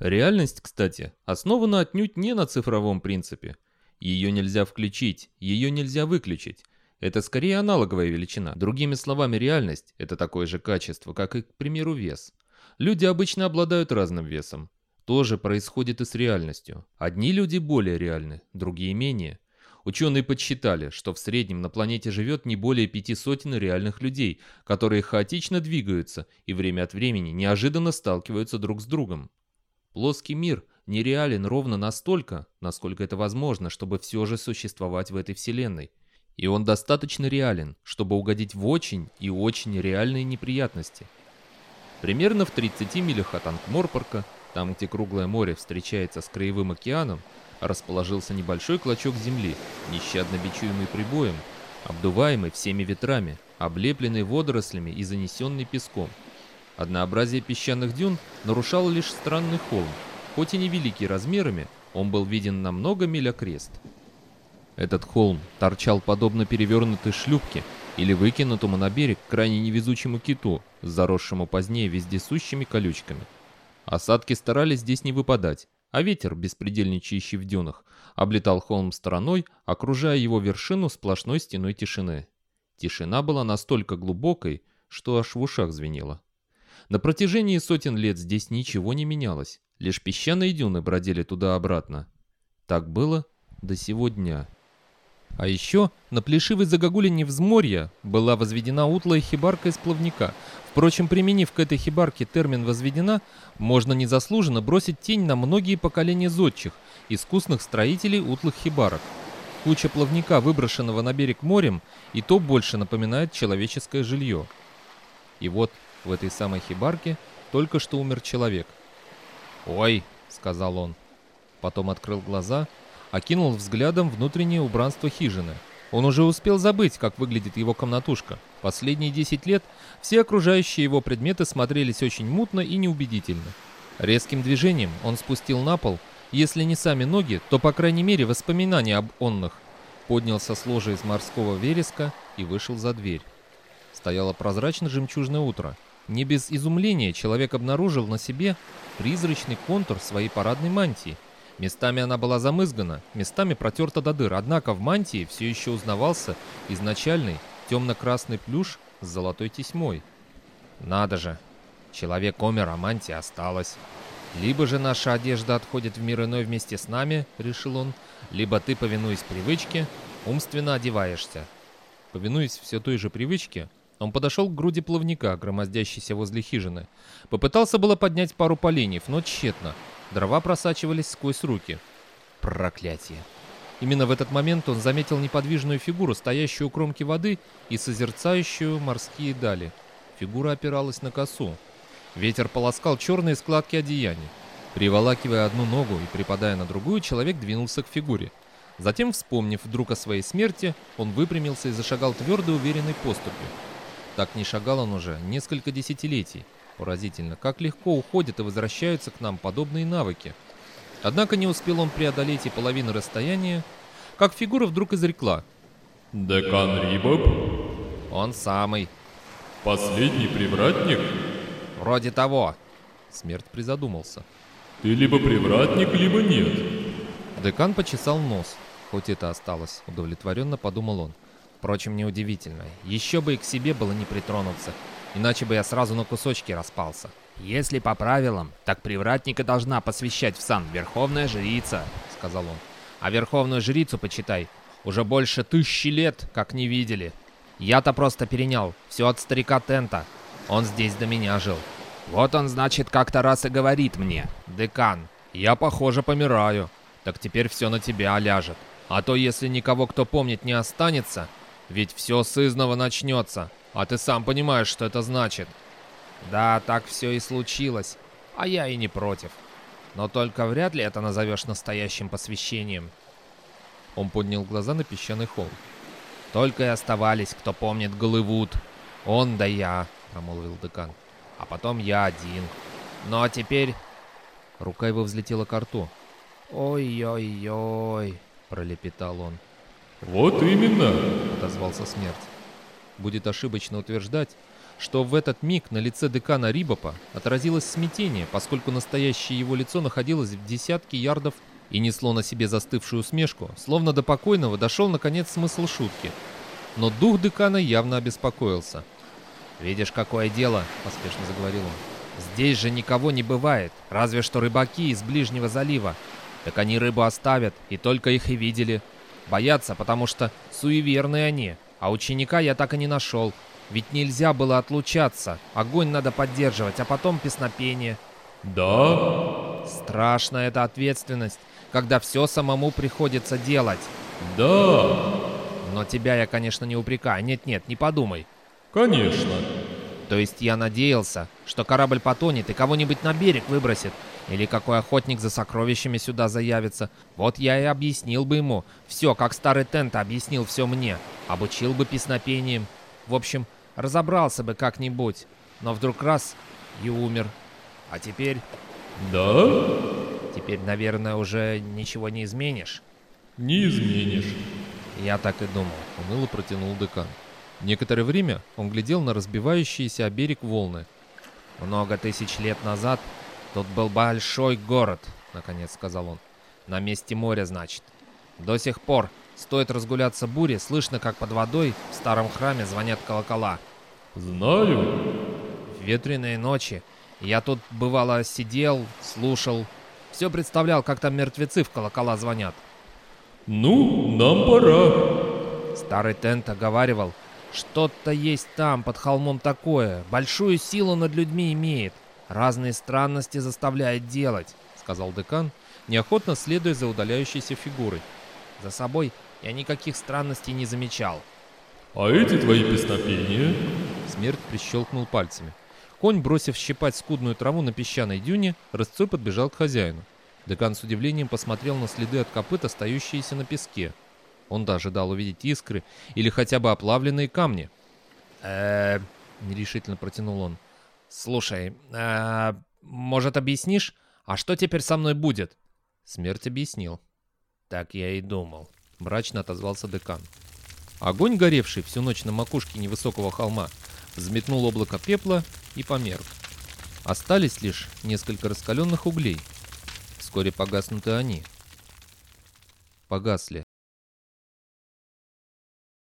Реальность, кстати, основана отнюдь не на цифровом принципе. Ее нельзя включить, ее нельзя выключить. Это скорее аналоговая величина. Другими словами, реальность – это такое же качество, как и, к примеру, вес. Люди обычно обладают разным весом. То же происходит и с реальностью. Одни люди более реальны, другие менее. Ученые подсчитали, что в среднем на планете живет не более пяти сотен реальных людей, которые хаотично двигаются и время от времени неожиданно сталкиваются друг с другом. Плоский мир нереален ровно настолько, насколько это возможно, чтобы все же существовать в этой вселенной. И он достаточно реален, чтобы угодить в очень и очень реальные неприятности. Примерно в 30 милях от Анкморпорка, там где круглое море встречается с краевым океаном, расположился небольшой клочок земли, нещадно бичуемый прибоем, обдуваемый всеми ветрами, облепленный водорослями и занесенный песком. Однообразие песчаных дюн нарушал лишь странный холм. Хоть и невеликий размерами, он был виден на много миль окрест. Этот холм торчал подобно перевернутой шлюпке или выкинутому на берег крайне невезучему киту, заросшему позднее вездесущими колючками. Осадки старались здесь не выпадать, а ветер, беспредельничающий в дюнах, облетал холм стороной, окружая его вершину сплошной стеной тишины. Тишина была настолько глубокой, что аж в ушах звенело. На протяжении сотен лет здесь ничего не менялось, лишь песчаные дюны бродили туда-обратно. Так было до сего дня. А еще на плешивой загогулине взморья была возведена утлая хибарка из плавника. Впрочем, применив к этой хибарке термин «возведена», можно незаслуженно бросить тень на многие поколения зодчих, искусных строителей утлых хибарок. Куча плавника, выброшенного на берег морем, и то больше напоминает человеческое жилье. И вот в этой самой хибарке только что умер человек. «Ой», — сказал он. Потом открыл глаза — окинул взглядом внутреннее убранство хижины. Он уже успел забыть, как выглядит его комнатушка. Последние 10 лет все окружающие его предметы смотрелись очень мутно и неубедительно. Резким движением он спустил на пол, если не сами ноги, то по крайней мере воспоминания об онных. Поднялся с ложа из морского вереска и вышел за дверь. Стояло прозрачно-жемчужное утро. Не без изумления человек обнаружил на себе призрачный контур своей парадной мантии – Местами она была замызгана, местами протерта до дыр, однако в мантии все еще узнавался изначальный темно-красный плюш с золотой тесьмой. Надо же, человек умер, а мантия осталась. Либо же наша одежда отходит в мир иной вместе с нами, решил он, либо ты, повинуясь привычке, умственно одеваешься. Повинуясь все той же привычке, он подошел к груди плавника, громоздящейся возле хижины. Попытался было поднять пару поленьев, но тщетно. Дрова просачивались сквозь руки. Проклятие. Именно в этот момент он заметил неподвижную фигуру, стоящую у кромки воды и созерцающую морские дали. Фигура опиралась на косу. Ветер полоскал черные складки одеяния. Приволакивая одну ногу и припадая на другую, человек двинулся к фигуре. Затем, вспомнив вдруг о своей смерти, он выпрямился и зашагал твердой уверенной поступью. Так не шагал он уже несколько десятилетий. Поразительно, как легко уходят и возвращаются к нам подобные навыки. Однако не успел он преодолеть и половину расстояния, как фигура вдруг изрекла. «Декан Рибоб?» «Он самый». «Последний привратник?» «Вроде того». Смерть призадумался. «Ты либо привратник, либо нет». Декан почесал нос. Хоть это осталось, удовлетворенно подумал он. Впрочем, неудивительно. Еще бы и к себе было не притронуться иначе бы я сразу на кусочки распался. «Если по правилам, так привратника должна посвящать в сан Верховная Жрица», — сказал он. «А Верховную Жрицу, почитай, уже больше тысячи лет, как не видели. Я-то просто перенял, все от старика Тента. Он здесь до меня жил. Вот он, значит, как-то раз и говорит мне, «Декан, я, похоже, помираю. Так теперь все на тебя ляжет. А то, если никого, кто помнит, не останется, ведь все с изного начнется, а ты сам понимаешь, что это значит. Да, так все и случилось. А я и не против. Но только вряд ли это назовешь настоящим посвящением. Он поднял глаза на песчаный холм. Только и оставались, кто помнит Голливуд. Он да я, промолвил декан. А потом я один. Ну а теперь... Рука его взлетела к рту. «Ой-ой-ой», — пролепетал он. «Вот именно», — отозвался смерть будет ошибочно утверждать, что в этот миг на лице декана Рибопа отразилось смятение, поскольку настоящее его лицо находилось в десятке ярдов и несло на себе застывшую усмешку, словно до покойного дошел наконец смысл шутки. Но дух декана явно обеспокоился. «Видишь, какое дело», — поспешно заговорил он. «Здесь же никого не бывает, разве что рыбаки из ближнего залива. Так они рыбу оставят, и только их и видели. Боятся, потому что суеверные они, а ученика я так и не нашел. Ведь нельзя было отлучаться, огонь надо поддерживать, а потом песнопение». Да? Страшная эта ответственность, когда все самому приходится делать. Да. Но тебя я, конечно, не упрекаю. Нет-нет, не подумай. Конечно. То есть я надеялся, что корабль потонет и кого-нибудь на берег выбросит. Или какой охотник за сокровищами сюда заявится. Вот я и объяснил бы ему. Все, как старый Тент объяснил все мне. Обучил бы песнопением. В общем, разобрался бы как-нибудь. Но вдруг раз и умер. А теперь... Да? Теперь, наверное, уже ничего не изменишь. Не изменишь. Я так и думал. Уныло протянул декан. Некоторое время он глядел на разбивающиеся о берег волны. Много тысяч лет назад тут был большой город, наконец сказал он. На месте моря, значит. До сих пор, стоит разгуляться буре, слышно, как под водой в старом храме звонят колокола. Знаю. В ветреные ночи я тут, бывало, сидел, слушал. Все представлял, как там мертвецы в колокола звонят. Ну, нам пора. Старый Тент оговаривал, что-то есть там, под холмом такое. Большую силу над людьми имеет. Разные странности заставляет делать, сказал декан, неохотно следуя за удаляющейся фигурой. За собой я никаких странностей не замечал. А эти твои песнопения? Смерть прищелкнул пальцами. Конь, бросив щипать скудную траву на песчаной дюне, рысцой подбежал к хозяину. Декан с удивлением посмотрел на следы от копыт, остающиеся на песке. Он даже ожидал увидеть искры или хотя бы оплавленные камни. э нерешительно протянул он. «Слушай, э может, объяснишь, а что теперь со мной будет?» Смерть объяснил. «Так я и думал», — мрачно отозвался декан. Огонь, горевший всю ночь на макушке невысокого холма, взметнул облако пепла и померк. Остались лишь несколько раскаленных углей. Вскоре погаснут и они. Погасли.